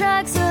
trucks